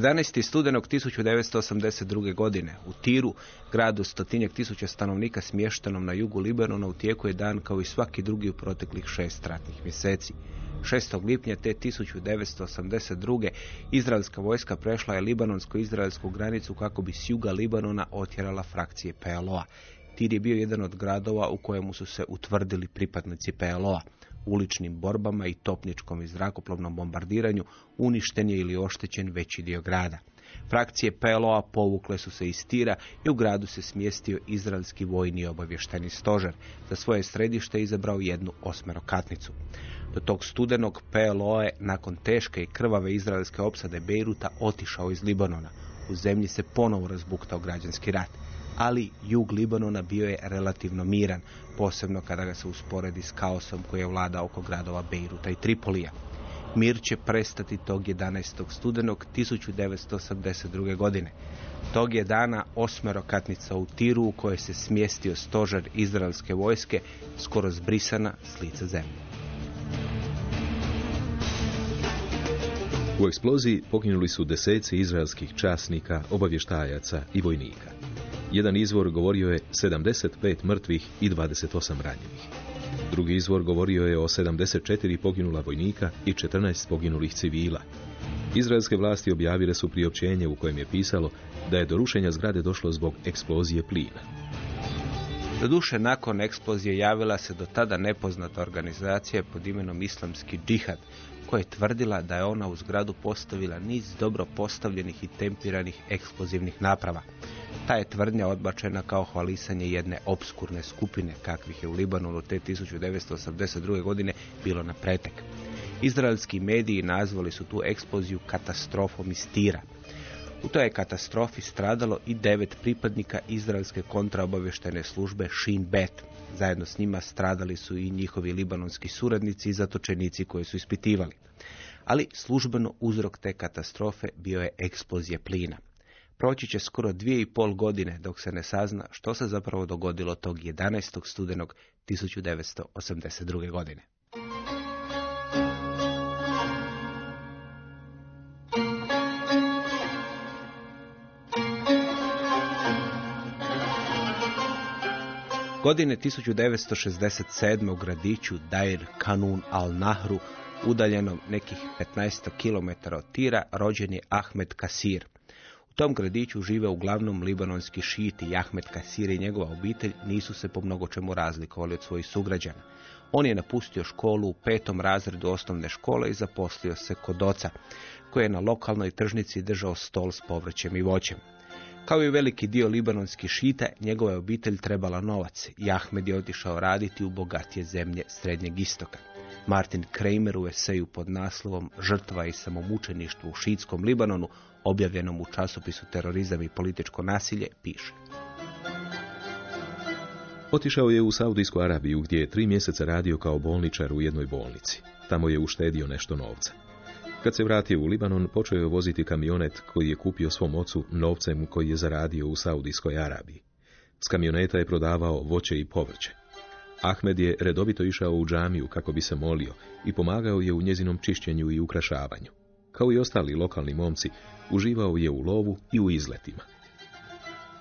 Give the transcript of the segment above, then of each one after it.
11. studenog 1982. godine u Tiru, gradu stotinjak tisuća stanovnika smještenom na jugu Libanona, u tijeku je dan kao i svaki drugi u proteklih šest ratnih mjeseci. 6. lipnja te 1982. izraelska vojska prešla je libanonsko-izraelsku granicu kako bi s juga Libanona otjerala frakcije PLO-a. Tir je bio jedan od gradova u kojemu su se utvrdili pripadnici PLO-a. Uličnim borbama i topničkom i zrakoplovnom bombardiranju uništen je ili oštećen veći dio grada. Frakcije PLO-a povukle su se iz Tira i u gradu se smjestio izraelski vojni obavješteni stožer. Za svoje središte izabrao jednu osmerokatnicu. Do tog studenog PLO je nakon teške i krvave izraelske opsade Beiruta otišao iz Libanona. U zemlji se ponovo razbuktao građanski rat. Ali jug Libanona bio je relativno miran, posebno kada ga se usporedi s kaosom koji je vlada oko gradova Beiruta i Tripolija. Mir će prestati tog 11. studenog 1982. godine. Tog je dana osmerokatnica u Tiru u kojoj se smjestio stožer izraelske vojske skoro zbrisana s lica zemlje. U eksploziji poginuli su deseci izraelskih časnika, obavještajaca i vojnika. Jedan izvor govorio je 75 mrtvih i 28 ranjenih. Drugi izvor govorio je o 74 poginula vojnika i 14 poginulih civila. Izraelske vlasti objavile su priopćenje u kojem je pisalo da je do rušenja zgrade došlo zbog eksplozije plina. Doduše, nakon eksplozije javila se do tada nepoznata organizacija pod imenom Islamski džihad, koja je tvrdila da je ona u zgradu postavila niz dobro postavljenih i tempiranih eksplozivnih naprava. Ta je tvrdnja odbačena kao hvalisanje jedne obskurne skupine kakvih je u Libanonu te 1982. godine bilo na pretek. Izraelski mediji nazvali su tu eksploziju katastrofom iz Tira. U toj katastrofi stradalo i devet pripadnika izraelske kontraobavještene službe Shin Bet. Zajedno s njima stradali su i njihovi libanonski suradnici i zatočenici koji su ispitivali. Ali službeno uzrok te katastrofe bio je eksplozija plina. Proći će skoro dvije i pol godine dok se ne sazna što se zapravo dogodilo tog 11. studenog 1982. godine. Godine 1967. u gradiću Dair Kanun al-Nahru, udaljenom nekih 15 km od Tira, rođen je Ahmed Kasir. U tom gradiću žive uglavnom libanonski šiti i Ahmed Kasir i njegova obitelj nisu se po mnogo čemu razlikovali od svojih sugrađana. On je napustio školu u petom razredu osnovne škole i zaposlio se kod oca, koji je na lokalnoj tržnici držao stol s povrćem i voćem. Kao i veliki dio libanonskih šita, njegova je obitelj trebala novac i Ahmed je otišao raditi u bogatije zemlje Srednjeg istoka. Martin Kramer u eseju pod naslovom Žrtva i samomučeništvo u šitskom Libanonu, objavljenom u časopisu Terorizam i političko nasilje, piše. Otišao je u Saudijsku Arabiju gdje je tri mjeseca radio kao bolničar u jednoj bolnici. Tamo je uštedio nešto novca. Kad se vratio u Libanon, počeo je voziti kamionet koji je kupio svom ocu novcem koji je zaradio u Saudijskoj Arabiji. S kamioneta je prodavao voće i povrće. Ahmed je redovito išao u džamiju kako bi se molio i pomagao je u njezinom čišćenju i ukrašavanju. Kao i ostali lokalni momci, uživao je u lovu i u izletima.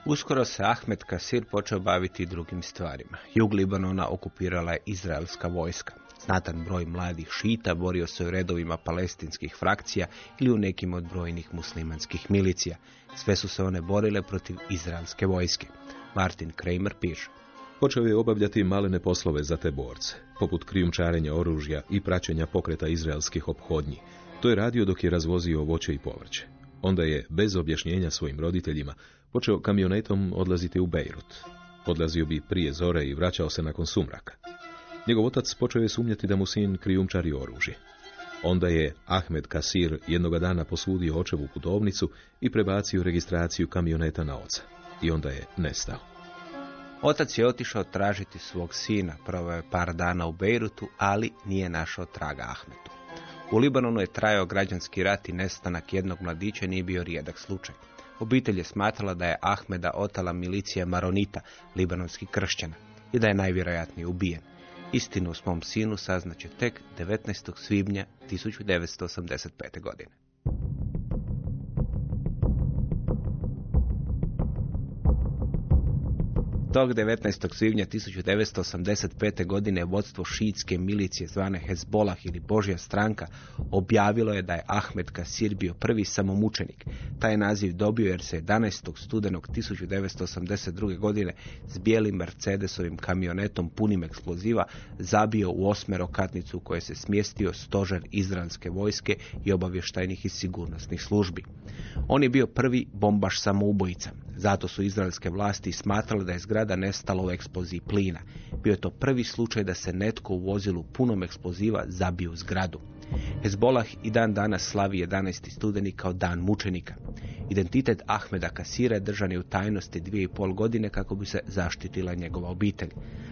Uskoro se Ahmed Kasir počeo baviti drugim stvarima. Jug Libanona okupirala je izraelska vojska. Znatan broj mladih šita borio se u redovima palestinskih frakcija ili u nekim od brojnih muslimanskih milicija. Sve su se one borile protiv izraelske vojske. Martin Kramer piše. Počeo je obavljati malene poslove za te borce, poput krijumčarenja oružja i praćenja pokreta izraelskih ophodnji. To je radio dok je razvozio voće i povrće. Onda je, bez objašnjenja svojim roditeljima, počeo kamionetom odlaziti u Bejrut. Odlazio bi prije zore i vraćao se nakon sumraka. Njegov otac počeo je sumnjati da mu sin krijumčari oružje. Onda je Ahmed Kasir jednoga dana posudio očevu putovnicu i prebacio registraciju kamioneta na oca. I onda je nestao. Otac je otišao tražiti svog sina, proveo je par dana u Bejrutu, ali nije našao traga Ahmetu. U Libanonu je trajao građanski rat i nestanak jednog mladića nije bio rijedak slučaj. Obitelj je smatrala da je Ahmeda otala milicija Maronita, libanonskih kršćana, i da je najvjerojatnije ubijen. Istinu o svom sinu saznaće tek 19. svibnja 1985. godine. Tog 19. svibnja 1985. godine vodstvo šiitske milicije zvane Hezbolah ili Božja stranka objavilo je da je Ahmed Kasir bio prvi samomučenik. Taj naziv dobio jer se 11. studenog 1982. godine s bijelim Mercedesovim kamionetom punim eksploziva zabio u osmerokatnicu u kojoj se smjestio stožer izraelske vojske i obavještajnih i sigurnosnih službi. On je bio prvi bombaš samoubojica. Zato su izraelske vlasti smatrale da je zgrada nestala u eksploziji plina. Bio je to prvi slučaj da se netko u vozilu punom eksploziva zabio zgradu. Hezbolah i dan danas slavi 11. studeni kao dan mučenika. Identitet Ahmeda Kasira držan je u tajnosti dvije i pol godine kako bi se zaštitila njegova obitelj.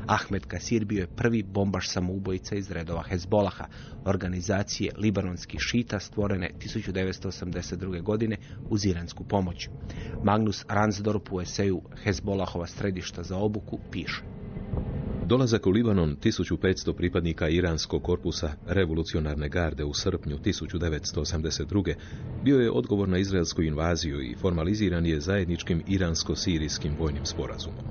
Ahmed Kasir bio je prvi bombaš samoubojica iz redova Hezbolaha, organizacije libanonskih šita stvorene 1982. godine uz iransku pomoć. Magnus Ransdorp u eseju Hezbolahova središta za obuku piše. Dolazak u Libanon 1500 pripadnika iranskog korpusa revolucionarne garde u srpnju 1982. bio je odgovor na izraelsku invaziju i formaliziran je zajedničkim iransko-sirijskim vojnim sporazumom.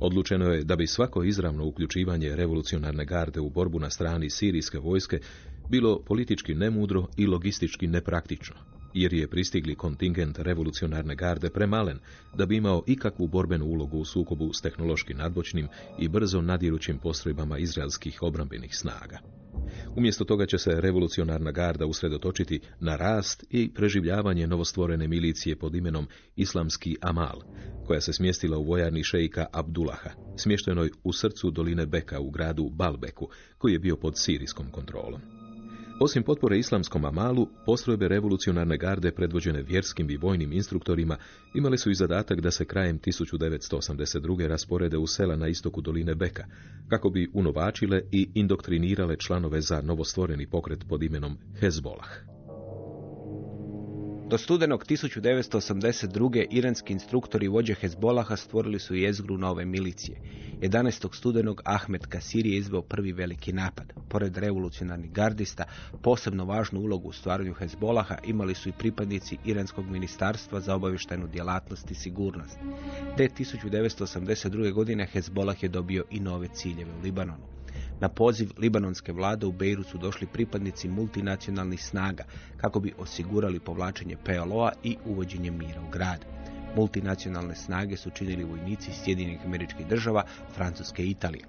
Odlučeno je da bi svako izravno uključivanje revolucionarne garde u borbu na strani sirijske vojske bilo politički nemudro i logistički nepraktično, jer je pristigli kontingent revolucionarne garde premalen da bi imao ikakvu borbenu ulogu u sukobu s tehnološki nadbočnim i brzo nadirućim postrojbama izraelskih obrambenih snaga. Umjesto toga će se revolucionarna garda usredotočiti na rast i preživljavanje novostvorene milicije pod imenom Islamski Amal, koja se smjestila u vojarni šejka Abdullaha, smještenoj u srcu doline Beka u gradu Balbeku, koji je bio pod sirijskom kontrolom. Osim potpore islamskom Amalu, postrojbe revolucionarne garde predvođene vjerskim i vojnim instruktorima imale su i zadatak da se krajem 1982. rasporede u sela na istoku doline Beka, kako bi unovačile i indoktrinirale članove za novostvoreni pokret pod imenom Hezbolah. Do studenog 1982. iranski instruktori vođe Hezbolaha stvorili su jezgru nove milicije. 11. studenog Ahmed Kasir je izveo prvi veliki napad. Pored revolucionarnih gardista, posebno važnu ulogu u stvaranju Hezbolaha imali su i pripadnici Iranskog ministarstva za obavještajnu djelatnost i sigurnost. Te 1982. godine Hezbolah je dobio i nove ciljeve u Libanonu. Na poziv libanonske vlade u Beiru su došli pripadnici multinacionalnih snaga kako bi osigurali povlačenje PLO-a i uvođenje mira u grad. Multinacionalne snage su činili vojnici Sjedinjenih američkih država, Francuske i Italije.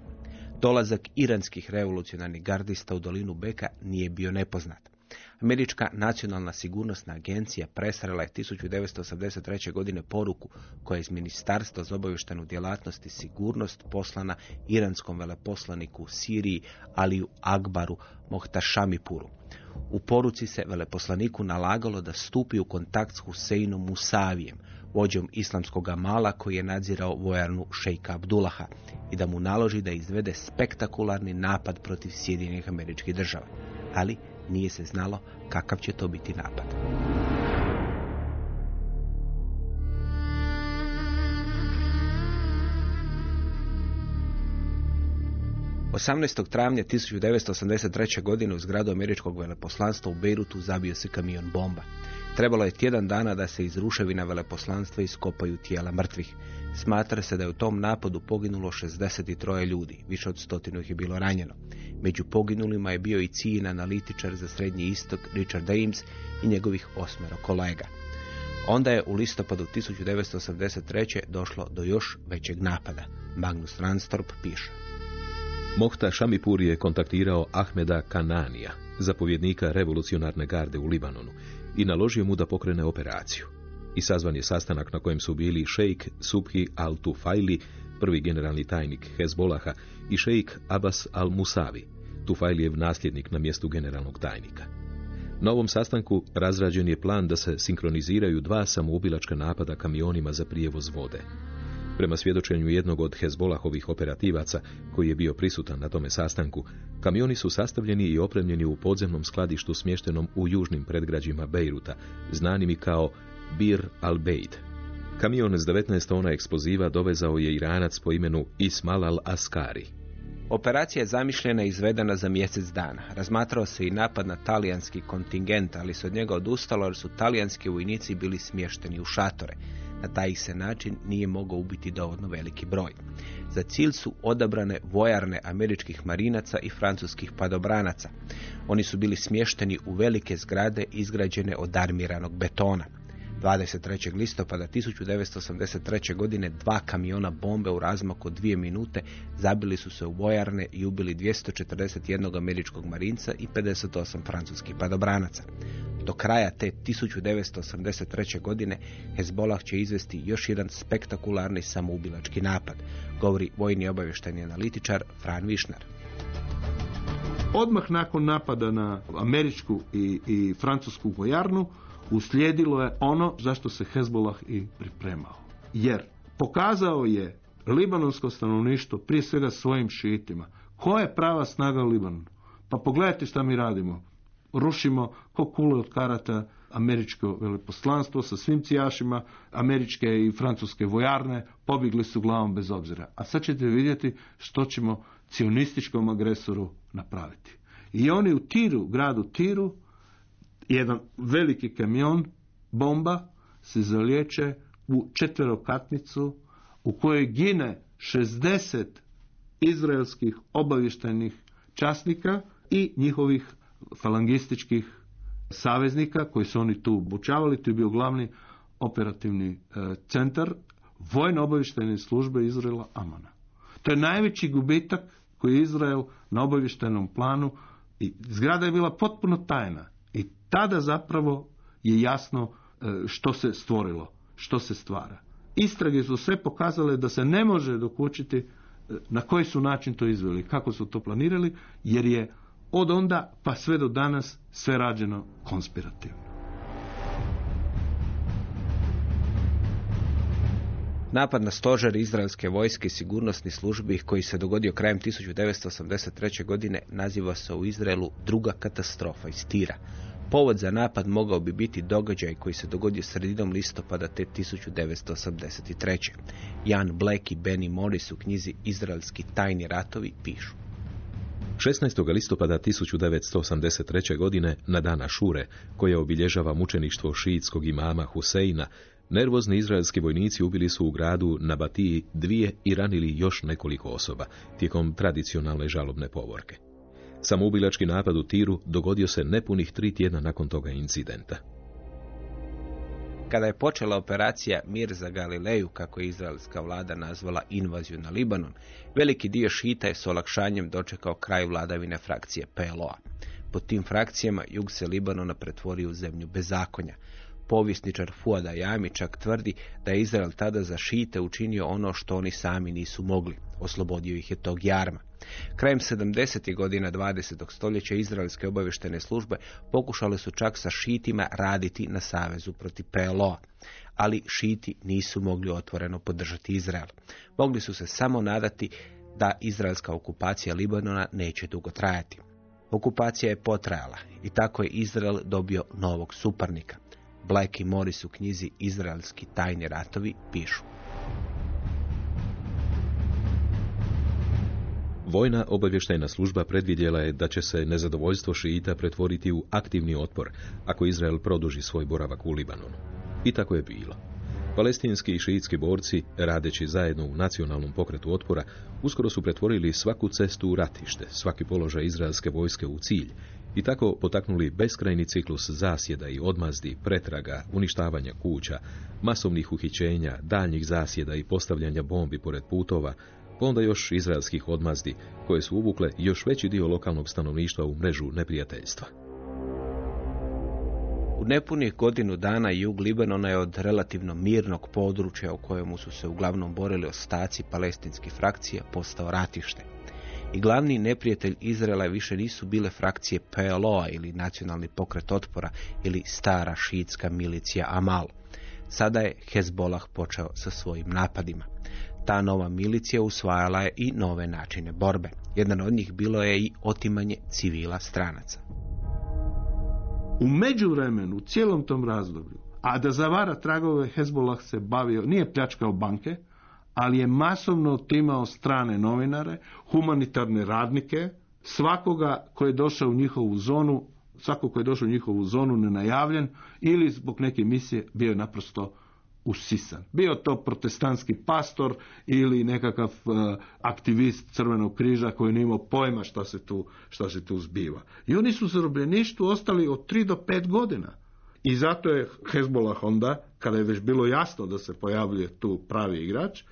Dolazak iranskih revolucionarnih gardista u dolinu Beka nije bio nepoznat. Američka nacionalna sigurnosna agencija presrela je 1983. godine poruku koja je iz Ministarstva za obavještenu djelatnost i sigurnost poslana iranskom veleposlaniku u Siriji Aliju Akbaru Mohtašamipuru. U poruci se veleposlaniku nalagalo da stupi u kontakt s Huseinom Musavijem, vođom islamskog mala koji je nadzirao vojarnu šejka Abdullaha i da mu naloži da izvede spektakularni napad protiv Sjedinjenih američkih država. Ali nije se znalo kakav će to biti napad. 18. travnja 1983. godine u zgradu američkog veleposlanstva u Beirutu zabio se kamion bomba. Trebalo je tjedan dana da se iz ruševina veleposlanstva iskopaju tijela mrtvih. Smatra se da je u tom napadu poginulo 63 ljudi, više od stotinu ih je bilo ranjeno. Među poginulima je bio i cijen analitičar za Srednji istok Richard Ames i njegovih osmero kolega. Onda je u listopadu 1983. došlo do još većeg napada. Magnus Ranstorp piše. Mohta Šamipur je kontaktirao Ahmeda Kananija, zapovjednika revolucionarne garde u Libanonu, i naložio mu da pokrene operaciju. I sazvan je sastanak na kojem su bili šejk Subhi al-Tufajli, prvi generalni tajnik Hezbolaha, i šejk Abbas al-Musavi, Tufajlijev nasljednik na mjestu generalnog tajnika. Na ovom sastanku razrađen je plan da se sinkroniziraju dva samoubilačka napada kamionima za prijevoz vode. Prema svjedočenju jednog od Hezbolahovih operativaca, koji je bio prisutan na tome sastanku, kamioni su sastavljeni i opremljeni u podzemnom skladištu smještenom u južnim predgrađima Bejruta, znanim i kao Bir al-Bejd. Kamion s 19 tona eksploziva dovezao je Iranac po imenu Ismal al-Askari. Operacija je zamišljena i izvedena za mjesec dana. Razmatrao se i napad na talijanski kontingent, ali se od njega odustalo jer su talijanski vojnici bili smješteni u šatore. Na taj se način nije mogao ubiti dovoljno veliki broj. Za cilj su odabrane vojarne američkih marinaca i francuskih padobranaca. Oni su bili smješteni u velike zgrade izgrađene od armiranog betona. 23. listopada 1983. godine dva kamiona bombe u razmaku od dvije minute zabili su se u vojarne i ubili 241 američkog marinca i 58 francuskih padobranaca. Do kraja te 1983. godine Hezbollah će izvesti još jedan spektakularni samoubilački napad, govori vojni obavještajni analitičar Fran Višnar. Odmah nakon napada na američku i, i francusku vojarnu uslijedilo je ono zašto se Hezbollah i pripremao. Jer pokazao je libanonsko stanovništvo prije svega svojim šitima. Koja je prava snaga u Libanonu? Pa pogledajte šta mi radimo. Rušimo ko kule od karata američko veleposlanstvo sa svim cijašima, američke i francuske vojarne, pobjegli su glavom bez obzira. A sad ćete vidjeti što ćemo cionističkom agresoru napraviti. I oni u Tiru, gradu Tiru, jedan veliki kamion, bomba, se zaliječe u četverokatnicu u kojoj gine 60 izraelskih obavještajnih časnika i njihovih falangističkih saveznika koji su oni tu obučavali. To je bio glavni operativni e, centar vojno obavještajne službe Izraela Amana. To je najveći gubitak koji je Izrael na obavještajnom planu i zgrada je bila potpuno tajna. Tada zapravo je jasno e, što se stvorilo, što se stvara. Istrage su sve pokazale da se ne može dokučiti e, na koji su način to izveli, kako su to planirali, jer je od onda pa sve do danas sve rađeno konspirativno. Napad na stožer izraelske vojske i sigurnosni službi koji se dogodio krajem 1983. godine naziva se u Izraelu druga katastrofa iz Tira. Povod za napad mogao bi biti događaj koji se dogodio sredinom listopada te 1983. Jan Black i Benny Morris u knjizi Izraelski tajni ratovi pišu. 16. listopada 1983. godine, na dana Šure, koja obilježava mučeništvo šiitskog imama Huseina, nervozni izraelski vojnici ubili su u gradu na Batiji dvije i ranili još nekoliko osoba tijekom tradicionalne žalobne povorke. Samoubilački napad u Tiru dogodio se nepunih tri tjedna nakon toga incidenta. Kada je počela operacija Mir za Galileju, kako je izraelska vlada nazvala invaziju na Libanon, veliki dio šita je s olakšanjem dočekao kraj vladavine frakcije PLO-a. Pod tim frakcijama jug se Libanona pretvorio u zemlju bezakonja. Povjesničar Fuada Jami čak tvrdi da je Izrael tada za šite učinio ono što oni sami nisu mogli. Oslobodio ih je tog jarma. Krajem 70. godina 20. stoljeća izraelske obavještene službe pokušale su čak sa šitima raditi na savezu protiv PLO-a. Ali šiti nisu mogli otvoreno podržati Izrael. Mogli su se samo nadati da izraelska okupacija Libanona neće dugo trajati. Okupacija je potrajala i tako je Izrael dobio novog suparnika. Black i Morris u knjizi Izraelski tajni ratovi pišu. Vojna obavještajna služba predvidjela je da će se nezadovoljstvo šiita pretvoriti u aktivni otpor ako Izrael produži svoj boravak u Libanonu. I tako je bilo. Palestinski i šiitski borci, radeći zajedno u nacionalnom pokretu otpora, uskoro su pretvorili svaku cestu u ratište, svaki položaj izraelske vojske u cilj i tako potaknuli beskrajni ciklus zasjeda i odmazdi, pretraga, uništavanja kuća, masovnih uhićenja, daljnjih zasjeda i postavljanja bombi pored putova, onda još izraelskih odmazdi, koje su uvukle još veći dio lokalnog stanovništva u mrežu neprijateljstva. U nepunih godinu dana jug Libanona je od relativno mirnog područja u kojemu su se uglavnom borili ostaci palestinskih frakcija postao ratište. I glavni neprijatelj Izraela više nisu bile frakcije PLO-a ili nacionalni pokret otpora ili stara šiitska milicija Amal. Sada je Hezbolah počeo sa svojim napadima. Ta nova milicija usvajala je i nove načine borbe. Jedan od njih bilo je i otimanje civila stranaca. U međuvremenu, u cijelom tom razdoblju, a da zavara tragove, Hezbollah se bavio, nije pljačkao banke, ali je masovno otimao strane novinare, humanitarne radnike, svakoga koji je došao u njihovu zonu, svako koji je došao u njihovu zonu nenajavljen ili zbog neke misije bio je naprosto usisan. Bio to protestantski pastor ili nekakav e, aktivist Crvenog križa koji nije imao pojma šta se tu, šta se tu zbiva. I oni su zarobljeništvu ostali od 3 do 5 godina. I zato je Hezbollah onda, kada je već bilo jasno da se pojavljuje tu pravi igrač,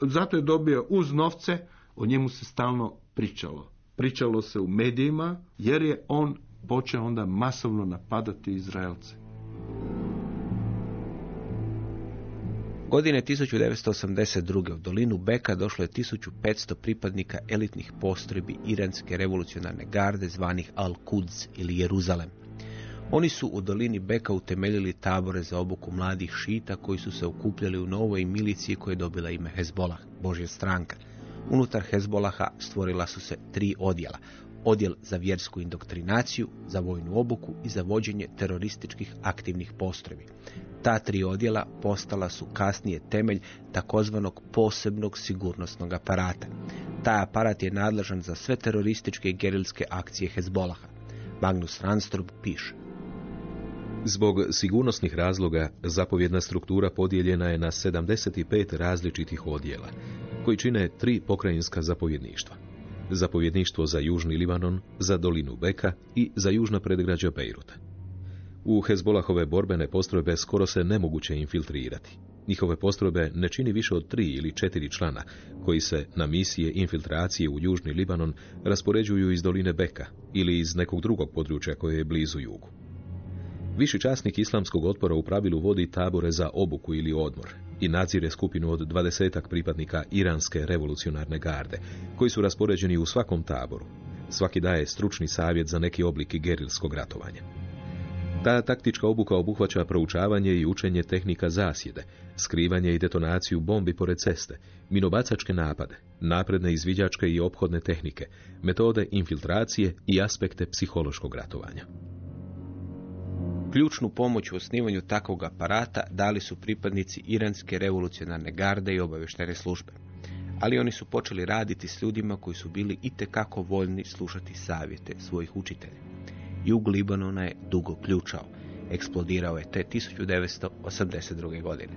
zato je dobio uz novce, o njemu se stalno pričalo. Pričalo se u medijima, jer je on počeo onda masovno napadati Izraelce. Godine 1982. u dolinu Beka došlo je 1500 pripadnika elitnih postrojbi Iranske revolucionarne garde zvanih Al-Quds ili Jeruzalem. Oni su u dolini Beka utemeljili tabore za obuku mladih šita koji su se okupljali u novoj miliciji koja je dobila ime Hezbolah, Božja stranka. Unutar Hezbolaha stvorila su se tri odjela. Odjel za vjersku indoktrinaciju, za vojnu obuku i za vođenje terorističkih aktivnih postrojbi. Ta tri odjela postala su kasnije temelj takozvanog posebnog sigurnosnog aparata. Taj aparat je nadležan za sve terorističke i gerilske akcije Hezbolaha. Magnus Ranstrup piše. Zbog sigurnosnih razloga zapovjedna struktura podijeljena je na 75 različitih odjela, koji čine tri pokrajinska zapovjedništva. Zapovjedništvo za Južni Libanon, za dolinu Beka i za južna predgrađa Bejruta. U Hezbolahove borbene postrojbe skoro se nemoguće infiltrirati. Njihove postrojbe ne čini više od tri ili četiri člana, koji se na misije infiltracije u Južni Libanon raspoređuju iz doline Beka ili iz nekog drugog područja koje je blizu jugu. Viši časnik islamskog otpora u pravilu vodi tabore za obuku ili odmor i nadzire skupinu od dvadesetak pripadnika Iranske revolucionarne garde, koji su raspoređeni u svakom taboru. Svaki daje stručni savjet za neki oblik gerilskog ratovanja. Ta taktička obuka obuhvaća proučavanje i učenje tehnika zasjede, skrivanje i detonaciju bombi pored ceste, minobacačke napade, napredne izviđačke i ophodne tehnike, metode infiltracije i aspekte psihološkog ratovanja. Ključnu pomoć u osnivanju takvog aparata dali su pripadnici Iranske revolucionarne garde i obavještajne službe. Ali oni su počeli raditi s ljudima koji su bili itekako voljni slušati savjete svojih učitelja. Jug Libanona je dugo ključao. Eksplodirao je te 1982. godine.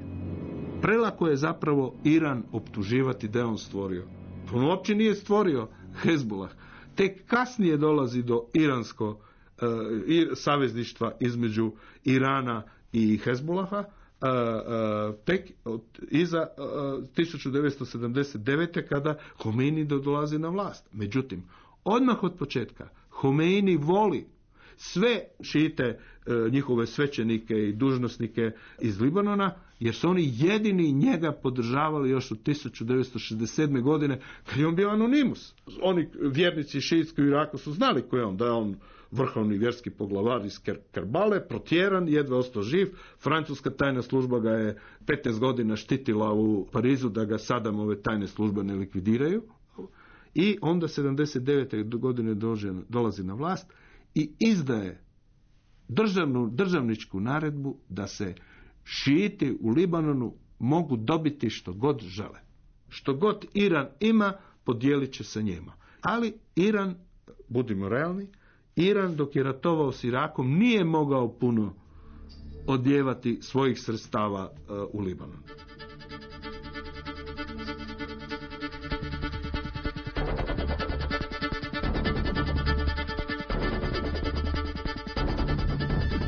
Prelako je zapravo Iran optuživati da je on stvorio. On uopće nije stvorio Hezbollah. Tek kasnije dolazi do iransko i savezništva između Irana i Hezbolaha, tek iza 1979. kada Khomeini dolazi na vlast. Međutim, odmah od početka Khomeini voli sve šite njihove svećenike i dužnosnike iz Libanona, jer su oni jedini njega podržavali još od 1967. godine, kad je on bio anonimus. Oni vjernici šiitski u Iraku su znali ko je on, da je on vrhovni vjerski poglavar iz Kerbale, protjeran, jedva ostao živ. Francuska tajna služba ga je 15 godina štitila u Parizu da ga Sadamove tajne službe ne likvidiraju. I onda 79. godine dolazi na vlast i izdaje državnu, državničku naredbu da se šiti u Libanonu mogu dobiti što god žele. Što god Iran ima, podijelit će se njima. Ali Iran, budimo realni, Iran dok je ratovao s Irakom nije mogao puno odjevati svojih sredstava e, u Libanon.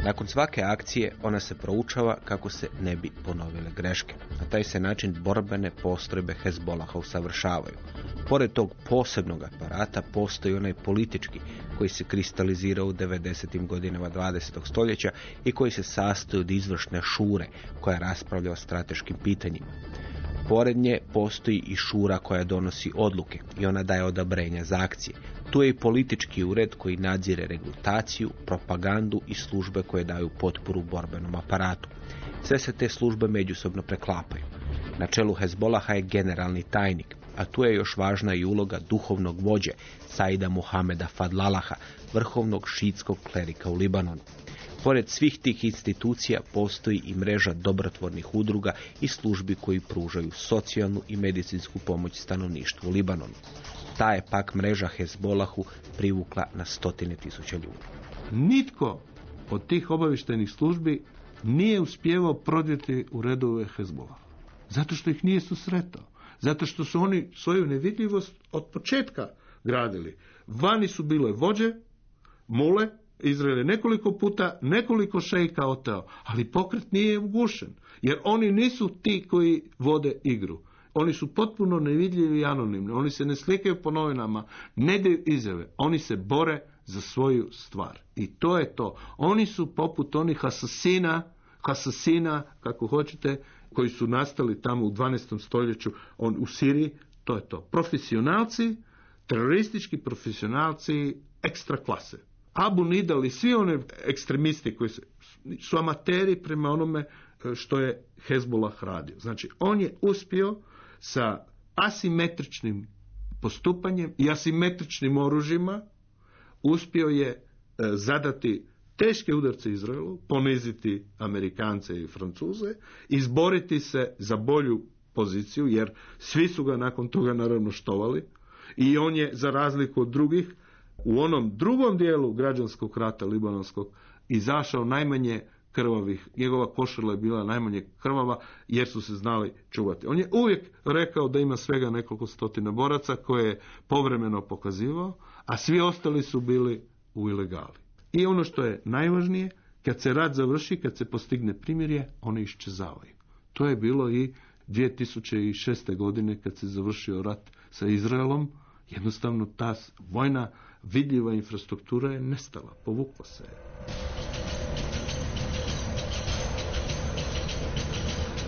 Nakon svake akcije ona se proučava kako se ne bi ponovile greške. Na taj se način borbene postrojbe Hezbolaha usavršavaju. Pored tog posebnog aparata postoji onaj politički koji se kristalizira u 90. godinama 20. stoljeća i koji se sastoji od izvršne šure koja raspravlja o strateškim pitanjima. Pored nje postoji i šura koja donosi odluke i ona daje odabrenja za akcije. Tu je i politički ured koji nadzire regrutaciju, propagandu i službe koje daju potporu borbenom aparatu. Sve se te službe međusobno preklapaju. Na čelu Hezbolaha je generalni tajnik, a tu je još važna i uloga duhovnog vođe Saida Muhameda Fadlalaha, vrhovnog šitskog klerika u Libanonu. Pored svih tih institucija postoji i mreža dobrotvornih udruga i službi koji pružaju socijalnu i medicinsku pomoć stanovništvu u Libanonu. Ta je pak mreža Hezbolahu privukla na stotine tisuća ljudi. Nitko od tih obavještajnih službi nije uspjevao prodjeti u redove Hezbola. Zato što ih nije susretao. Zato što su oni svoju nevidljivost od početka gradili. Vani su bile vođe, mule, Izrael je nekoliko puta, nekoliko šejka oteo, ali pokret nije ugušen, jer oni nisu ti koji vode igru. Oni su potpuno nevidljivi i anonimni, oni se ne slikaju po novinama, ne daju izjave, oni se bore za svoju stvar. I to je to. Oni su poput onih asasina, asasina, kako hoćete, koji su nastali tamo u 12. stoljeću on, u Siriji, to je to. Profesionalci, teroristički profesionalci ekstra klase. Abu Nidal i svi one ekstremisti koji su, su amateri prema onome e, što je Hezbollah radio. Znači, on je uspio sa asimetričnim postupanjem i asimetričnim oružjima uspio je e, zadati teške udarce Izraelu, poniziti Amerikance i Francuze, izboriti se za bolju poziciju, jer svi su ga nakon toga naravno štovali. I on je, za razliku od drugih, u onom drugom dijelu građanskog rata libanonskog izašao najmanje krvavih, njegova košarla je bila najmanje krvava jer su se znali čuvati. On je uvijek rekao da ima svega nekoliko stotina boraca koje je povremeno pokazivao, a svi ostali su bili u ilegali. I ono što je najvažnije, kad se rat završi, kad se postigne primirje, oni iščezavaju. To je bilo i 2006. godine kad se završio rat sa Izraelom, jednostavno ta vojna vidljiva infrastruktura je nestala, povukla se je.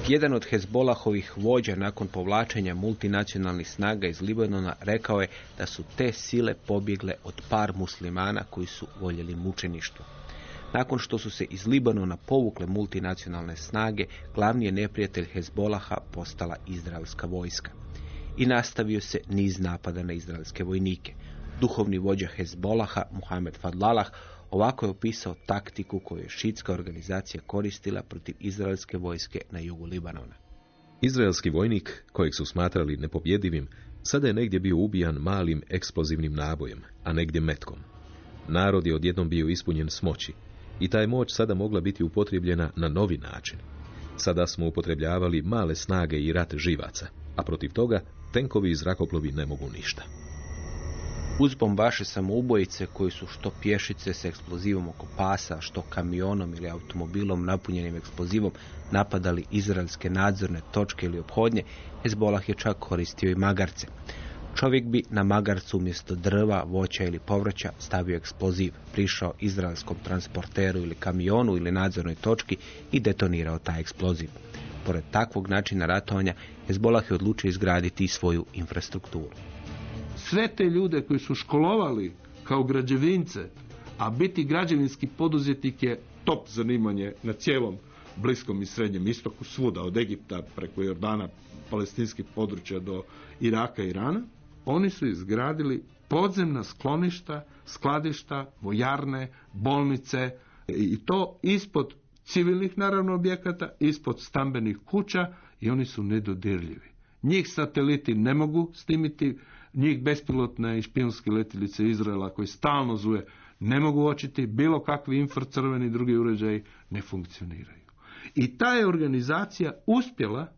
Jedan od Hezbolahovih vođa nakon povlačenja multinacionalnih snaga iz Libanona rekao je da su te sile pobjegle od par muslimana koji su voljeli mučeništvo. Nakon što su se iz Libanona povukle multinacionalne snage, glavni je neprijatelj Hezbolaha postala izraelska vojska. I nastavio se niz napada na izraelske vojnike. Duhovni vođa Hezbolaha, Muhammed Fadlalah, ovako je opisao taktiku koju je šitska organizacija koristila protiv izraelske vojske na jugu Libanona. Izraelski vojnik, kojeg su smatrali nepobjedivim, sada je negdje bio ubijan malim eksplozivnim nabojem, a negdje metkom. Narod je odjednom bio ispunjen smoći i ta moć sada mogla biti upotrijebljena na novi način. Sada smo upotrebljavali male snage i rat živaca, a protiv toga tenkovi i zrakoplovi ne mogu ništa. Uz bombaše samoubojice koji su što pješice s eksplozivom oko pasa, što kamionom ili automobilom napunjenim eksplozivom napadali izraelske nadzorne točke ili obhodnje, Hezbolah je čak koristio i magarce. Čovjek bi na magarcu umjesto drva, voća ili povrća stavio eksploziv, prišao izraelskom transporteru ili kamionu ili nadzornoj točki i detonirao taj eksploziv. Pored takvog načina ratovanja, Hezbolah je odlučio izgraditi svoju infrastrukturu sve te ljude koji su školovali kao građevince, a biti građevinski poduzetnik je top zanimanje na cijelom Bliskom i Srednjem istoku, svuda, od Egipta preko Jordana, palestinskih područja do Iraka i Irana, oni su izgradili podzemna skloništa, skladišta, vojarne, bolnice i to ispod civilnih naravno objekata, ispod stambenih kuća i oni su nedodirljivi. Njih sateliti ne mogu snimiti njih bespilotne i špijunske letilice Izraela koji stalno zuje ne mogu očiti, bilo kakvi infracrveni drugi uređaji ne funkcioniraju. I ta je organizacija uspjela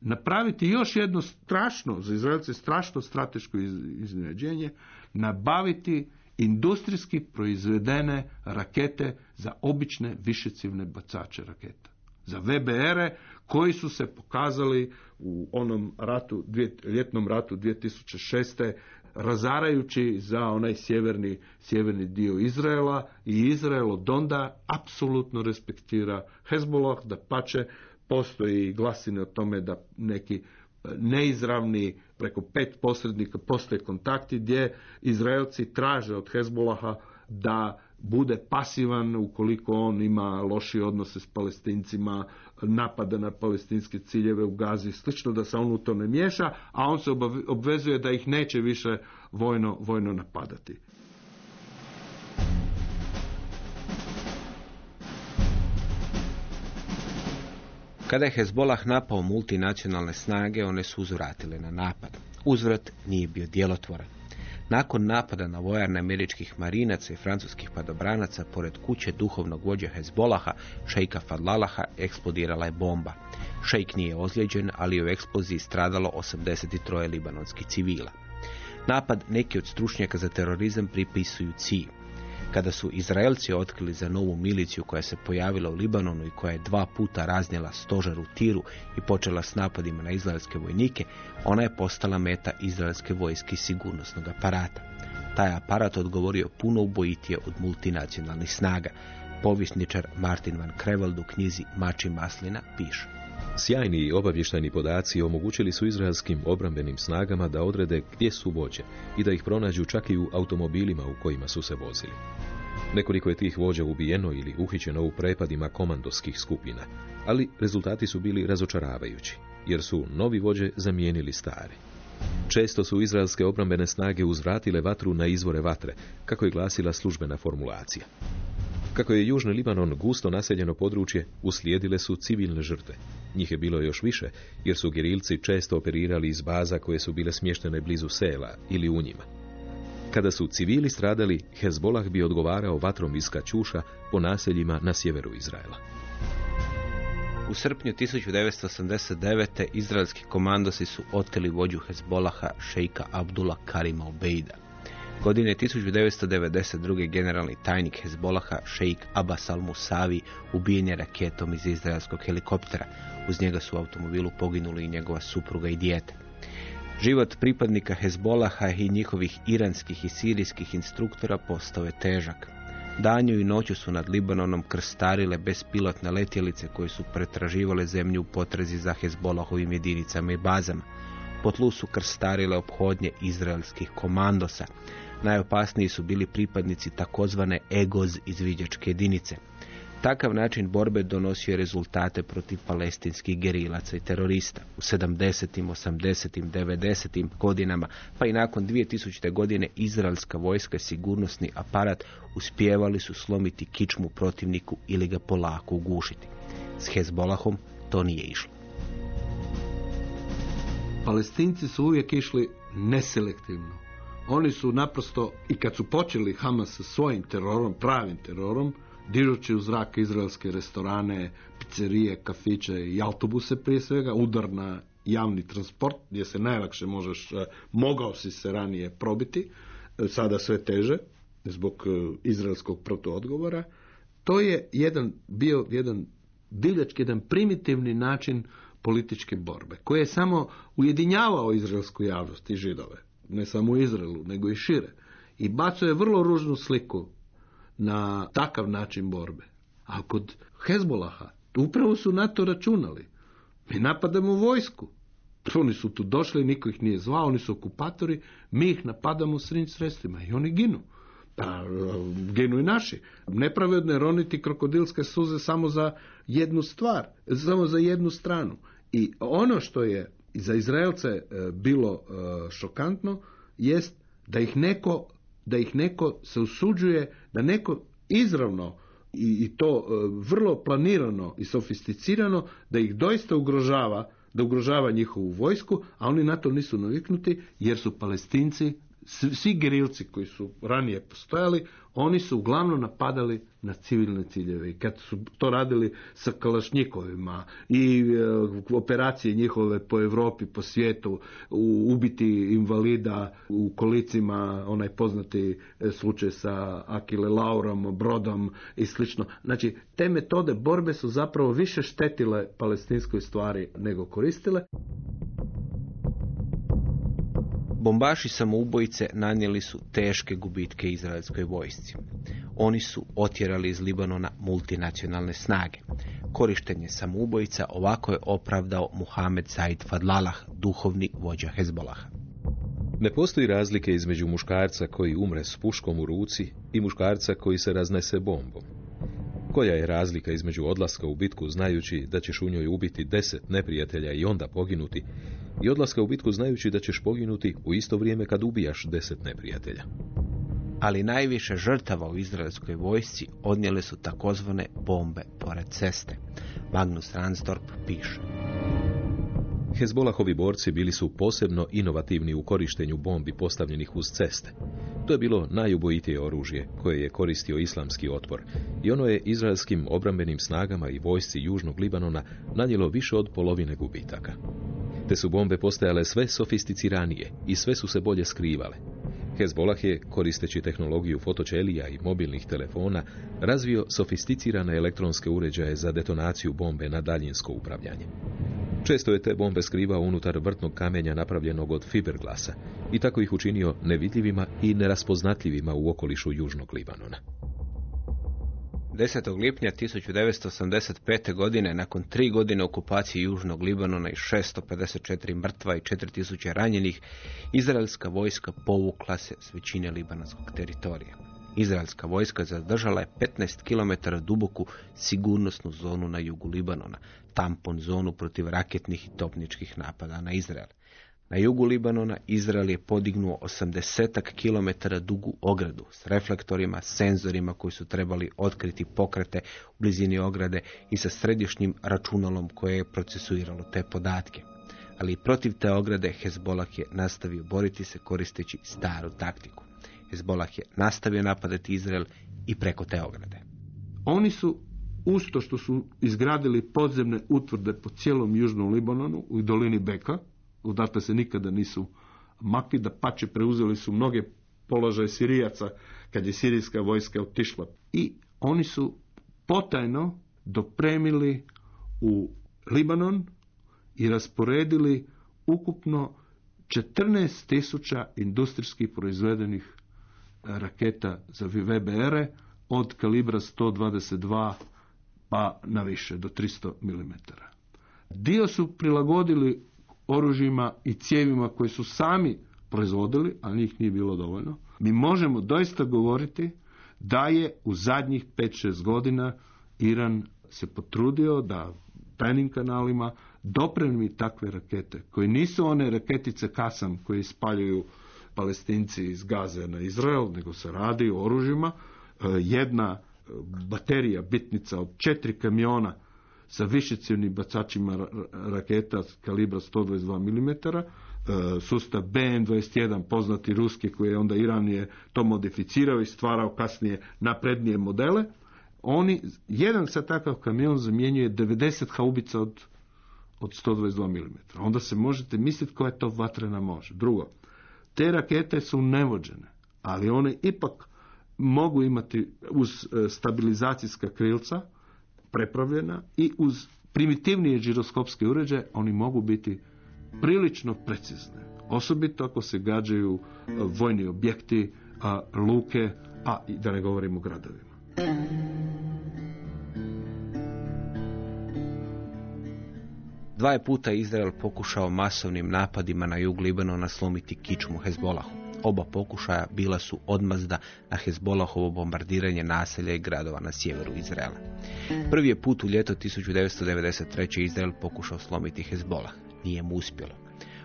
napraviti još jedno strašno, za Izraelce strašno strateško iznenađenje, nabaviti industrijski proizvedene rakete za obične višecivne bacače raketa. Za VBR-e koji su se pokazali u onom ratu, ljetnom ratu 2006 razarajući za onaj sjeverni, sjeverni dio Izraela i Izrael od onda apsolutno respektira Hezbollah, da pače postoji glasine o tome da neki neizravni preko pet posrednika postoje kontakti gdje Izraelci traže od Hezbolaha da bude pasivan ukoliko on ima loši odnose s palestincima, napada na palestinske ciljeve u Gazi, slično da se on u to ne miješa, a on se obvezuje da ih neće više vojno, vojno napadati. Kada je Hezbolah napao multinacionalne snage, one su uzvratile na napad. Uzvrat nije bio djelotvoran. Nakon napada na vojarne američkih marinaca i francuskih padobranaca pored kuće duhovnog vođa Hezbolaha, šejka Fadlalaha, eksplodirala je bomba. Šejk nije ozlijeđen, ali u eksploziji stradalo 83 libanonskih civila. Napad neki od stručnjaka za terorizam pripisuju CIA. Kada su Izraelci otkrili za novu miliciju koja se pojavila u Libanonu i koja je dva puta raznijela stožar u Tiru i počela s napadima na izraelske vojnike, ona je postala meta izraelske vojske sigurnosnog aparata. Taj aparat odgovorio puno ubojitije od multinacionalnih snaga. Povisničar Martin van Kreveld u knjizi Mači Maslina piše. Sjajni i obavještajni podaci omogućili su izraelskim obrambenim snagama da odrede gdje su vođe i da ih pronađu čak i u automobilima u kojima su se vozili. Nekoliko je tih vođa ubijeno ili uhićeno u prepadima komandovskih skupina, ali rezultati su bili razočaravajući, jer su novi vođe zamijenili stare. Često su izraelske obrambene snage uzvratile vatru na izvore vatre, kako je glasila službena formulacija. Kako je Južni Libanon gusto naseljeno područje, uslijedile su civilne žrtve. Njih je bilo još više, jer su gerilci često operirali iz baza koje su bile smještene blizu sela ili u njima. Kada su civili stradali, Hezbolah bi odgovarao vatrom iz Kaćuša po naseljima na sjeveru Izraela. U srpnju 1989. izraelski komandosi su oteli vođu Hezbolaha šejka Abdullah Karima Obeida. Godine 1992. generalni tajnik Hezbolaha, šejik Abbas al-Musavi, ubijen je raketom iz izraelskog helikoptera. Uz njega su u automobilu poginuli i njegova supruga i dijete. Život pripadnika Hezbolaha i njihovih iranskih i sirijskih instruktora postao je težak. Danju i noću su nad Libanonom krstarile bespilotne letjelice koje su pretraživale zemlju u potrezi za Hezbolahovim jedinicama i bazama. Po tlu su krstarile obhodnje izraelskih komandosa. Najopasniji su bili pripadnici takozvane EGOZ izviđačke jedinice. Takav način borbe donosio je rezultate protiv palestinskih gerilaca i terorista. U 70. 80. 90. godinama, pa i nakon 2000. godine, izraelska vojska i sigurnosni aparat uspjevali su slomiti kičmu protivniku ili ga polako ugušiti. S Hezbolahom to nije išlo. Palestinci su uvijek išli neselektivno oni su naprosto, i kad su počeli Hamas sa svojim terorom, pravim terorom, dižući u zrak izraelske restorane, pizzerije, kafiće i autobuse prije svega, udar na javni transport, gdje se najlakše možeš, e, mogao si se ranije probiti, e, sada sve teže, zbog e, izraelskog protuodgovora, to je jedan, bio jedan divljački, jedan primitivni način političke borbe, koji je samo ujedinjavao izraelsku javnost i židove ne samo u Izraelu, nego i šire. I bacuje vrlo ružnu sliku na takav način borbe. A kod Hezbolaha, upravo su na to računali. Mi napadamo vojsku. Oni su tu došli, niko ih nije zvao, oni su okupatori, mi ih napadamo svim sredstvima i oni ginu. Pa, ginu i naši. Nepravedno je roniti krokodilske suze samo za jednu stvar, samo za jednu stranu. I ono što je i za Izraelce e, bilo e, šokantno jest da ih neko da ih neko se usuđuje da neko izravno i, to e, vrlo planirano i sofisticirano da ih doista ugrožava da ugrožava njihovu vojsku, a oni na to nisu naviknuti jer su palestinci svi gerilci koji su ranije postojali, oni su uglavnom napadali na civilne ciljeve. I kad su to radili sa kalašnjikovima i e, operacije njihove po Europi, po svijetu, u, ubiti invalida u kolicima, onaj poznati e, slučaj sa Akile Laurom, Brodom i slično. Znači, te metode borbe su zapravo više štetile palestinskoj stvari nego koristile. Bombaši samoubojice nanijeli su teške gubitke izraelskoj vojsci. Oni su otjerali iz Libanona multinacionalne snage. Korištenje samoubojica ovako je opravdao Muhammed Said Fadlalah, duhovni vođa Hezbolaha. Ne postoji razlike između muškarca koji umre s puškom u ruci i muškarca koji se raznese bombom. Koja je razlika između odlaska u bitku znajući da ćeš u njoj ubiti deset neprijatelja i onda poginuti i odlaska u bitku znajući da ćeš poginuti u isto vrijeme kad ubijaš deset neprijatelja? Ali najviše žrtava u izraelskoj vojsci odnijele su takozvane bombe pored ceste. Magnus Ransdorp piše. Hezbolahovi borci bili su posebno inovativni u korištenju bombi postavljenih uz ceste. To je bilo najubojitije oružje koje je koristio islamski otpor i ono je izraelskim obrambenim snagama i vojsci Južnog Libanona nanijelo više od polovine gubitaka. Te su bombe postajale sve sofisticiranije i sve su se bolje skrivale. Hezbolah je, koristeći tehnologiju fotočelija i mobilnih telefona, razvio sofisticirane elektronske uređaje za detonaciju bombe na daljinsko upravljanje. Često je te bombe skrivao unutar vrtnog kamenja napravljenog od fiberglasa i tako ih učinio nevidljivima i neraspoznatljivima u okolišu Južnog Libanona. 10. lipnja 1985. godine, nakon tri godine okupacije Južnog Libanona i 654 mrtva i 4000 ranjenih, izraelska vojska povukla se s većine libanonskog teritorija. Izraelska vojska zadržala je 15 km duboku sigurnosnu zonu na jugu Libanona, tampon zonu protiv raketnih i topničkih napada na Izrael. Na jugu Libanona Izrael je podignuo 80 km dugu ogradu s reflektorima, senzorima koji su trebali otkriti pokrete u blizini ograde i sa središnjim računalom koje je procesuiralo te podatke. Ali protiv te ograde Hezbolah je nastavio boriti se koristeći staru taktiku. Hezbolah je nastavio napadati Izrael i preko te ograde. Oni su uz to što su izgradili podzemne utvrde po cijelom južnom Libanonu u dolini Beka, odatle se nikada nisu makli, da pače preuzeli su mnoge položaje Sirijaca kad je sirijska vojska otišla. I oni su potajno dopremili u Libanon i rasporedili ukupno 14.000 industrijskih proizvedenih raketa za VBR-e od kalibra 122 pa na više, do 300 mm. Dio su prilagodili oružjima i cijevima koje su sami proizvodili, ali njih nije bilo dovoljno. Mi možemo doista govoriti da je u zadnjih 5-6 godina Iran se potrudio da tajnim kanalima dopremi takve rakete, koje nisu one raketice Kasam koje ispaljuju palestinci iz Gaze na Izrael, nego se radi o oružjima. E, jedna e, baterija, bitnica od četiri kamiona sa višecjevnim bacačima raketa kalibra 122 mm, e, sustav BN-21, poznati ruski, koji je onda Iran je to modificirao i stvarao kasnije naprednije modele, oni, jedan sa takav kamion zamjenjuje 90 haubica od, od 122 mm. Onda se možete misliti koja je to vatrena može. Drugo, te rakete su nevođene, ali one ipak mogu imati uz e, stabilizacijska krilca prepravljena i uz primitivnije žiroskopske uređaje, oni mogu biti prilično precizne. Osobito ako se gađaju e, vojni objekti, a, luke, a i da ne govorimo gradovima. Dva je puta Izrael pokušao masovnim napadima na jug Libanona slomiti kičmu Hezbolahu. Oba pokušaja bila su odmazda na Hezbolahovo bombardiranje naselja i gradova na sjeveru Izraela. Prvi je put u ljeto 1993. Izrael pokušao slomiti Hezbolah. Nije mu uspjelo.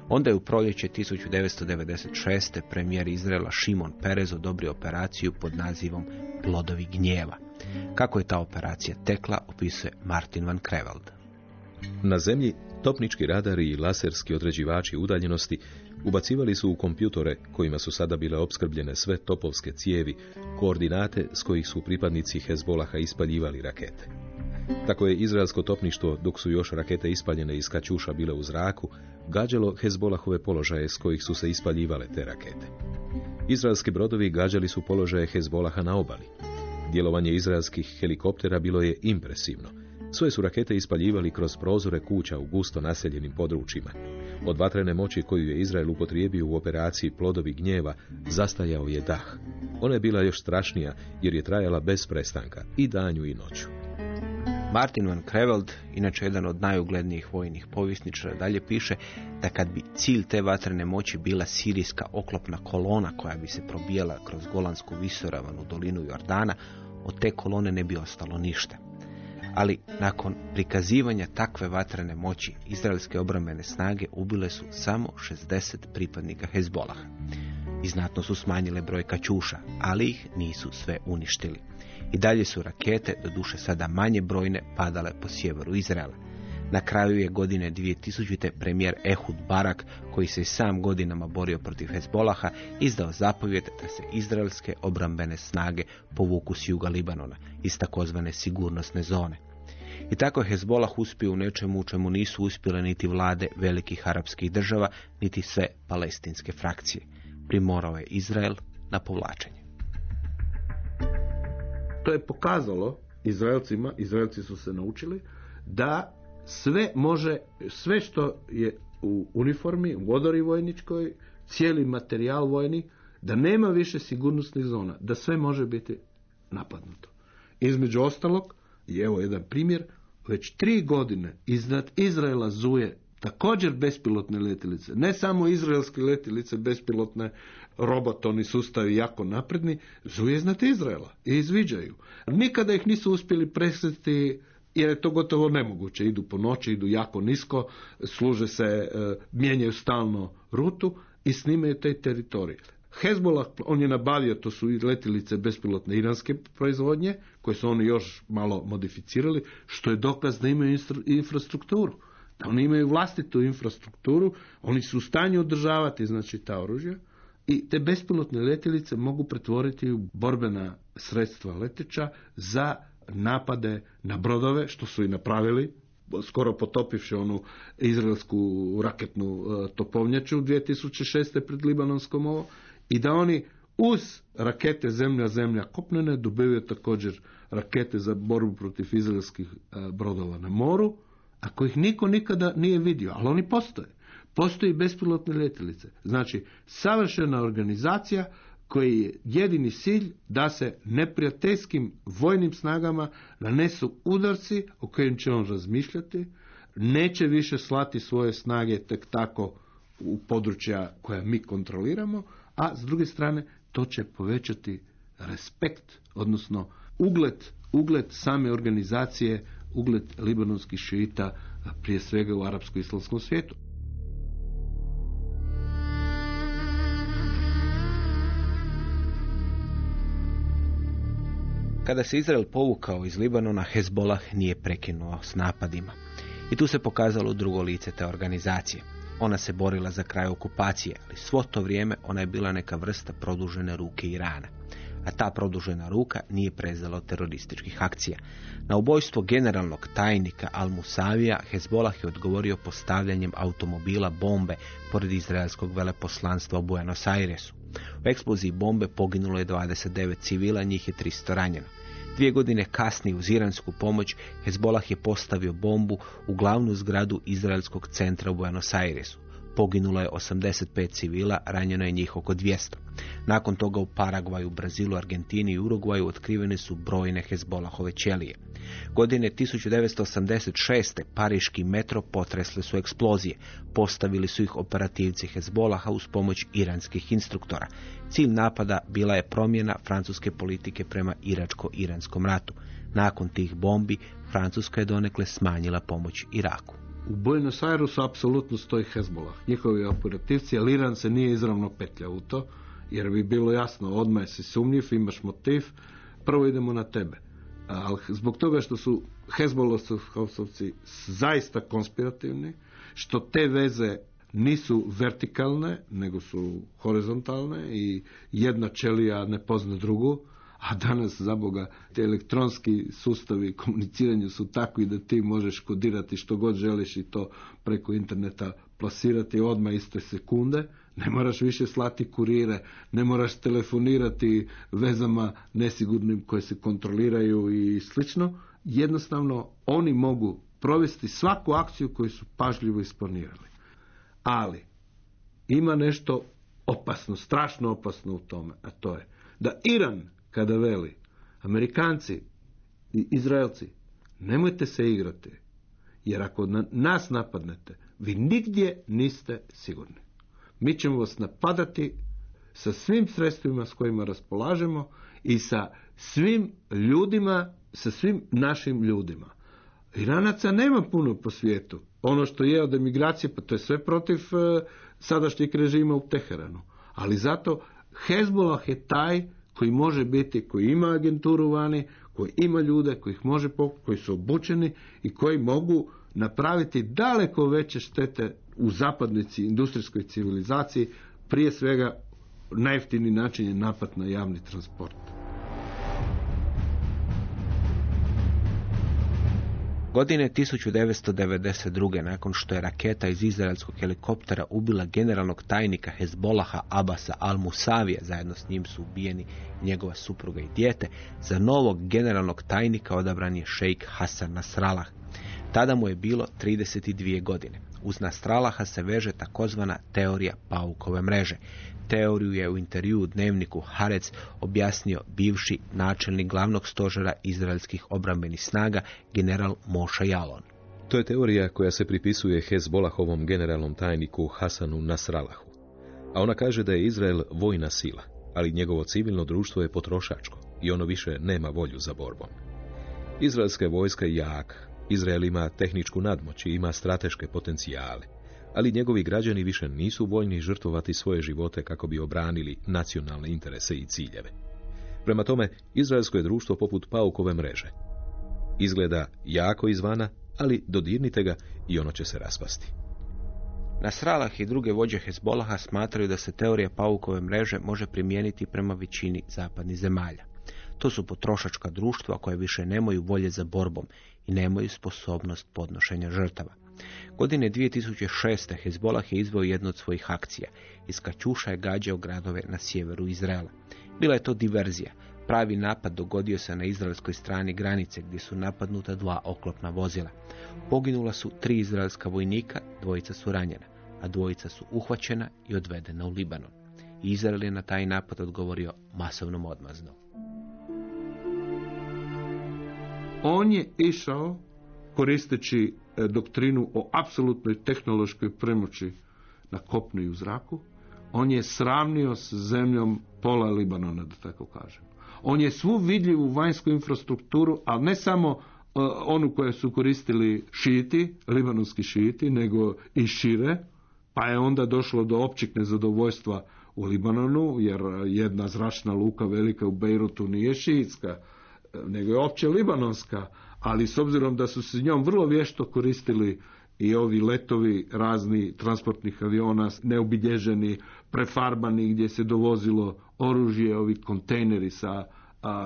Onda je u proljeće 1996. premijer Izraela Šimon Perez odobrio operaciju pod nazivom Plodovi gnjeva. Kako je ta operacija tekla, opisuje Martin van Kreveld. Na zemlji Topnički radari i laserski određivači udaljenosti ubacivali su u kompjutore kojima su sada bile opskrbljene sve topovske cijevi, koordinate s kojih su pripadnici Hezbolaha ispaljivali rakete. Tako je izraelsko topništvo, dok su još rakete ispaljene iz kaćuša bile u zraku, gađalo Hezbolahove položaje s kojih su se ispaljivale te rakete. Izraelski brodovi gađali su položaje Hezbolaha na obali. Djelovanje izraelskih helikoptera bilo je impresivno. Svoje su rakete ispaljivali kroz prozore kuća u gusto naseljenim područjima. Od vatrene moći koju je Izrael upotrijebio u operaciji Plodovi gnjeva zastajao je dah. Ona je bila još strašnija jer je trajala bez prestanka i danju i noću. Martin van Creveld, inače jedan od najuglednijih vojnih povjesničara, dalje piše da kad bi cilj te vatrene moći bila sirijska oklopna kolona koja bi se probijala kroz Golansku visoravanu dolinu Jordana, od te kolone ne bi ostalo ništa. Ali nakon prikazivanja takve vatrene moći, izraelske obrambene snage ubile su samo 60 pripadnika Hezbolaha. I znatno su smanjile broj kaćuša, ali ih nisu sve uništili. I dalje su rakete, doduše sada manje brojne, padale po sjeveru Izraela. Na kraju je godine 2000. premijer Ehud Barak, koji se sam godinama borio protiv Hezbolaha, izdao zapovjed da se izraelske obrambene snage povuku s juga Libanona, iz takozvane sigurnosne zone. I tako je Hezbolah uspio u nečemu u čemu nisu uspjele niti vlade velikih arapskih država, niti sve palestinske frakcije. Primorao je Izrael na povlačenje. To je pokazalo Izraelcima, Izraelci su se naučili, da sve može, sve što je u uniformi, u odori vojničkoj, cijeli materijal vojni, da nema više sigurnosnih zona, da sve može biti napadnuto. Između ostalog, i evo jedan primjer, već tri godine iznad Izraela zuje također bespilotne letjelice. Ne samo izraelske letjelice, bespilotne robotoni sustavi jako napredni, zuje iznad Izraela i izviđaju. Nikada ih nisu uspjeli presjeti jer je to gotovo nemoguće. Idu po noći, idu jako nisko, služe se, e, mijenjaju stalno rutu i snimaju te teritorije. Hezbollah, on je nabavio, to su letilice bespilotne iranske proizvodnje, koje su oni još malo modificirali, što je dokaz da imaju infrastrukturu. Da oni imaju vlastitu infrastrukturu, oni su u stanju održavati znači ta oružja i te bespilotne letjelice mogu pretvoriti u borbena sredstva leteća za napade na brodove, što su i napravili, skoro potopivši onu izraelsku raketnu e, topovnjaču 2006. pred Libanonskom ovo, i da oni uz rakete zemlja zemlja kopnene dobivaju također rakete za borbu protiv izraelskih e, brodova na moru, a kojih niko nikada nije vidio, ali oni postoje. Postoji bespilotne letjelice. Znači, savršena organizacija koji je jedini cilj da se neprijateljskim vojnim snagama nanesu udarci o kojim će on razmišljati, neće više slati svoje snage tek tako u područja koja mi kontroliramo, a s druge strane to će povećati respekt, odnosno ugled, ugled same organizacije, ugled libanonskih šita prije svega u arapsko-islamskom svijetu. Kada se Izrael povukao iz Libanona, Hezbollah nije prekinuo s napadima. I tu se pokazalo drugo lice te organizacije. Ona se borila za kraj okupacije, ali svo to vrijeme ona je bila neka vrsta produžene ruke Irana. A ta produžena ruka nije prezala od terorističkih akcija. Na ubojstvo generalnog tajnika Al-Musavija Hezbollah je odgovorio postavljanjem automobila bombe pored izraelskog veleposlanstva u Buenos Airesu. U eksploziji bombe poginulo je 29 civila, njih je 300 ranjeno. Dvije godine kasnije uz iransku pomoć Hezbollah je postavio bombu u glavnu zgradu Izraelskog centra u Buenos Airesu. Poginulo je 85 civila, ranjeno je njih oko 200. Nakon toga u Paragvaju, Brazilu, Argentini i Urugvaju otkrivene su brojne Hezbolahove ćelije. Godine 1986. pariški metro potresle su eksplozije. Postavili su ih operativci Hezbolaha uz pomoć iranskih instruktora. Cilj napada bila je promjena francuske politike prema iračko-iranskom ratu. Nakon tih bombi Francuska je donekle smanjila pomoć Iraku. U Buenos Airesu apsolutno stoji Hezbollah. Njihovi operativci, ali Iran se nije izravno petlja u to, jer bi bilo jasno, odmah si sumnjiv, imaš motiv, prvo idemo na tebe. ali zbog toga što su Hezbolovci zaista konspirativni, što te veze nisu vertikalne, nego su horizontalne i jedna čelija ne pozna drugu, a danas za Boga te elektronski sustavi komuniciranja su takvi da ti možeš kodirati što god želiš i to preko interneta plasirati odmah iste sekunde, ne moraš više slati kurire, ne moraš telefonirati vezama nesigurnim koje se kontroliraju i slično. Jednostavno oni mogu provesti svaku akciju koju su pažljivo isplanirali. Ali ima nešto opasno, strašno opasno u tome, a to je da Iran kada veli Amerikanci i Izraelci nemojte se igrati jer ako na nas napadnete vi nigdje niste sigurni. Mi ćemo vas napadati sa svim sredstvima s kojima raspolažemo i sa svim ljudima, sa svim našim ljudima. Iranaca nema puno po svijetu. Ono što je od emigracije, pa to je sve protiv e, sadašnjeg režima u Teheranu. Ali zato Hezbollah je taj koji može biti, koji ima agenturu vani, koji ima ljude, koji ih može koji su obučeni i koji mogu napraviti daleko veće štete u zapadnici industrijskoj civilizaciji, prije svega najjeftiniji način je napad na javni transport. Godine 1992. nakon što je raketa iz izraelskog helikoptera ubila generalnog tajnika Hezbolaha Abasa al-Musavija, zajedno s njim su ubijeni njegova supruga i dijete, za novog generalnog tajnika odabran je šejk Hasan Nasrallah. Tada mu je bilo 32 godine. Uz Nastralaha se veže takozvana teorija paukove mreže. Teoriju je u intervju u dnevniku Harec objasnio bivši načelnik glavnog stožera izraelskih obrambenih snaga general Moša Jalon. To je teorija koja se pripisuje Hezbolahovom generalnom tajniku Hasanu Nasralahu. A ona kaže da je Izrael vojna sila, ali njegovo civilno društvo je potrošačko i ono više nema volju za borbom. Izraelska vojska je jak, Izrael ima tehničku nadmoć i ima strateške potencijale, ali njegovi građani više nisu voljni žrtvovati svoje živote kako bi obranili nacionalne interese i ciljeve. Prema tome, izraelsko je društvo poput paukove mreže. Izgleda jako izvana, ali dodirnite ga i ono će se raspasti. Nasralah i druge vođe Hezbolaha smatraju da se teorija paukove mreže može primijeniti prema većini zapadnih zemalja. To su potrošačka društva koje više nemaju volje za borbom i nemaju sposobnost podnošenja žrtava. Godine 2006. Hezbolah je izveo jednu od svojih akcija. Iz Kaćuša je gađao gradove na sjeveru Izraela. Bila je to diverzija. Pravi napad dogodio se na izraelskoj strani granice gdje su napadnuta dva oklopna vozila. Poginula su tri izraelska vojnika, dvojica su ranjena, a dvojica su uhvaćena i odvedena u Libanon. Izrael je na taj napad odgovorio masovnom odmaznom. On je išao koristeći e, doktrinu o apsolutnoj tehnološkoj premoći na kopnu i u zraku, on je sravnio s zemljom pola Libanona, da tako kažem. On je svu vidljivu vanjsku infrastrukturu, ali ne samo e, onu koju su koristili šiti, libanonski šiti, nego i šire, pa je onda došlo do općeg nezadovoljstva u Libanonu, jer jedna zračna luka velika u Beirutu nije šiitska, nego je opće libanonska, ali s obzirom da su se njom vrlo vješto koristili i ovi letovi razni transportnih aviona neobilježeni, prefarbani gdje se dovozilo oružje, ovi kontejneri sa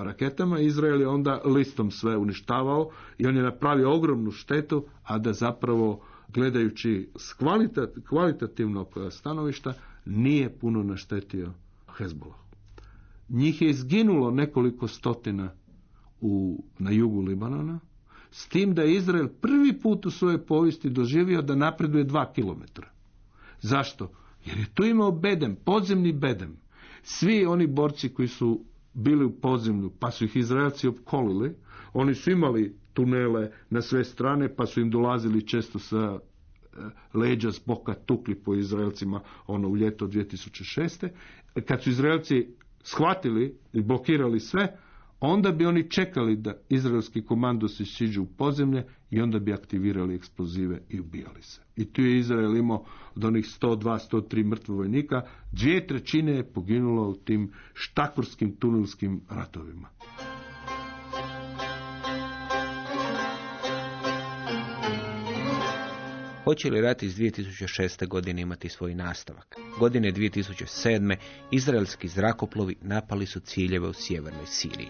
raketama, Izrael je onda listom sve uništavao i on je napravio ogromnu štetu, a da zapravo gledajući s kvalitativnog stanovišta nije puno naštetio Hezbollah. Njih je izginulo nekoliko stotina u, na jugu Libanona, s tim da je Izrael prvi put u svojoj povijesti doživio da napreduje dva kilometra. Zašto? Jer je tu imao bedem, podzemni bedem. Svi oni borci koji su bili u podzemlju, pa su ih Izraelci opkolili, oni su imali tunele na sve strane, pa su im dolazili često sa e, leđa s boka tukli po Izraelcima ono u ljeto 2006. Kad su Izraelci shvatili i blokirali sve, onda bi oni čekali da izraelski komandosi siđu u podzemlje i onda bi aktivirali eksplozive i ubijali se. I tu je Izrael imao od onih 102-103 mrtve vojnika, dvije trećine je poginulo u tim štakorskim tunelskim ratovima. Hoće li rat iz 2006. godine imati svoj nastavak? Godine 2007. izraelski zrakoplovi napali su ciljeve u sjevernoj Siriji.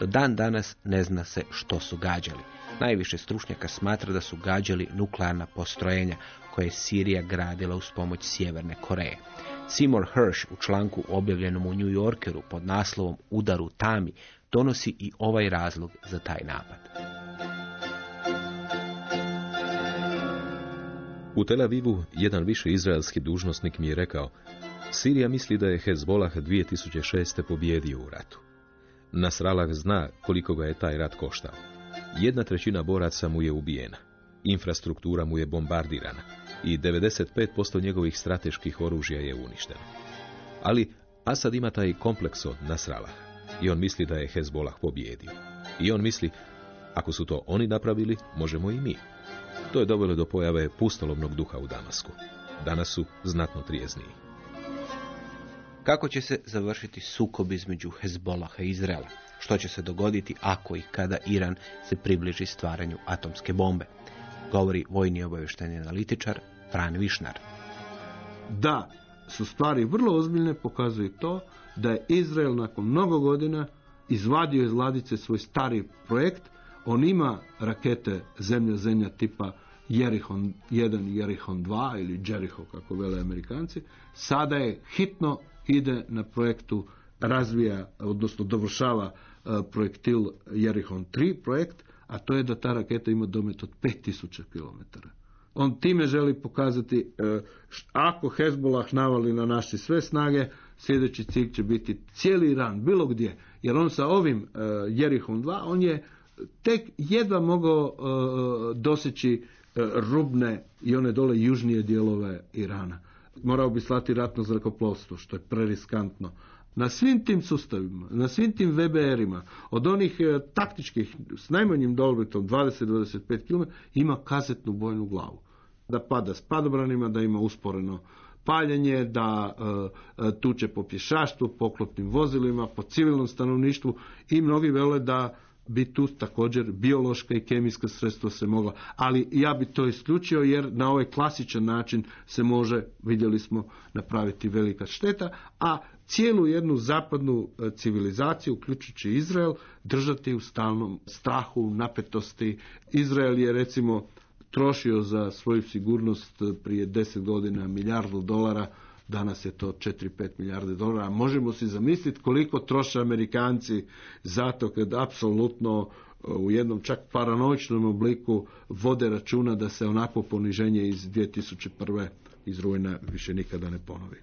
Do dan danas ne zna se što su gađali. Najviše stručnjaka smatra da su gađali nuklearna postrojenja koje je Sirija gradila uz pomoć Sjeverne Koreje. Seymour Hersh u članku objavljenom u New Yorkeru pod naslovom Udaru Tami donosi i ovaj razlog za taj napad. U Tel Avivu jedan više izraelski dužnosnik mi je rekao Sirija misli da je Hezbolah 2006. pobjedio u ratu. Nasrallah zna koliko ga je taj rat koštao. Jedna trećina boraca mu je ubijena. Infrastruktura mu je bombardirana i 95% njegovih strateških oružja je uništeno. Ali Asad ima taj kompleks od Nasrallah i on misli da je Hezbolah pobjedio. I on misli, ako su to oni napravili, možemo i mi. To je dovelo do pojave pustolovnog duha u Damasku. Danas su znatno trijezniji. Kako će se završiti sukob između Hezbolaha i Izraela? Što će se dogoditi ako i kada Iran se približi stvaranju atomske bombe? Govori vojni obavještajni analitičar Fran Višnar. Da su stvari vrlo ozbiljne pokazuje to da je Izrael nakon mnogo godina izvadio iz ladice svoj stari projekt. On ima rakete zemlja-zemlja tipa Jerihon 1 i Jerihon 2 ili Jericho kako vele Amerikanci. Sada je hitno ide na projektu razvija, odnosno dovršava e, projektil Jerihon 3 projekt, a to je da ta raketa ima domet od 5000 km. On time želi pokazati e, ako Hezbollah navali na naše sve snage, sljedeći cilj će biti cijeli Iran, bilo gdje. Jer on sa ovim e, Jerihom 2, on je tek jedva mogao doseći rubne i one dole južnije dijelove Irana. Morao bi slati ratno zrakoplovstvo, što je preriskantno. Na svim tim sustavima, na svim tim VBR-ima, od onih e, taktičkih s najmanjim dolbitom 20-25 km, ima kazetnu bojnu glavu. Da pada s padobranima, da ima usporeno paljenje, da e, e, tuče po pješaštvu, poklopnim vozilima, po civilnom stanovništvu i mnogi vele da bi tu također biološka i kemijska sredstva se mogla, ali ja bi to isključio jer na ovaj klasičan način se može, vidjeli smo, napraviti velika šteta, a cijelu jednu zapadnu e, civilizaciju, uključujući Izrael, držati u stalnom strahu, napetosti. Izrael je recimo trošio za svoju sigurnost prije deset godina milijardu dolara, danas je to 4-5 milijarde dolara. Možemo si zamisliti koliko troše Amerikanci zato kad apsolutno e, u jednom čak paranoičnom obliku vode računa da se onako poniženje iz 2001. iz rujna više nikada ne ponovi.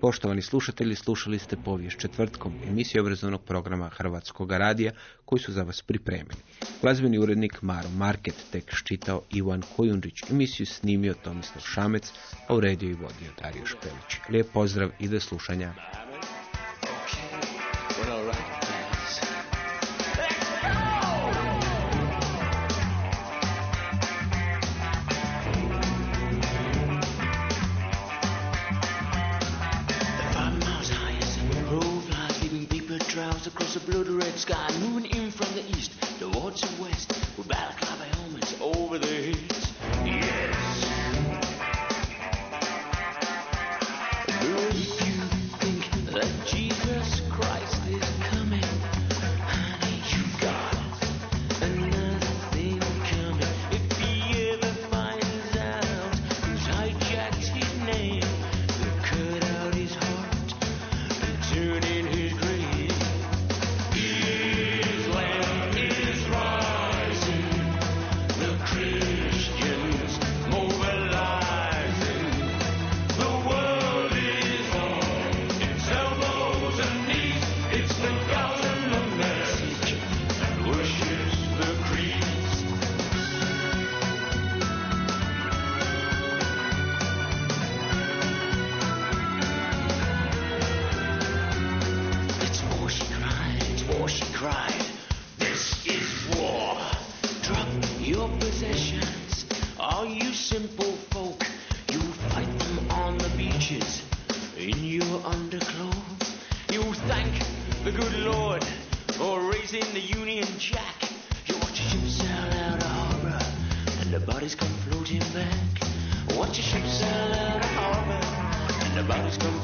Poštovani slušatelji, slušali ste povijest četvrtkom emisiju obrazovnog programa Hrvatskog radija koji su za vas pripremili. Glazbeni urednik Maro Market tek čitao Ivan Kojundžić, emisiju snimio Tomislav Šamec, a u i vodio Dario Špelić. Lijep pozdrav i do slušanja.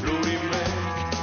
floriment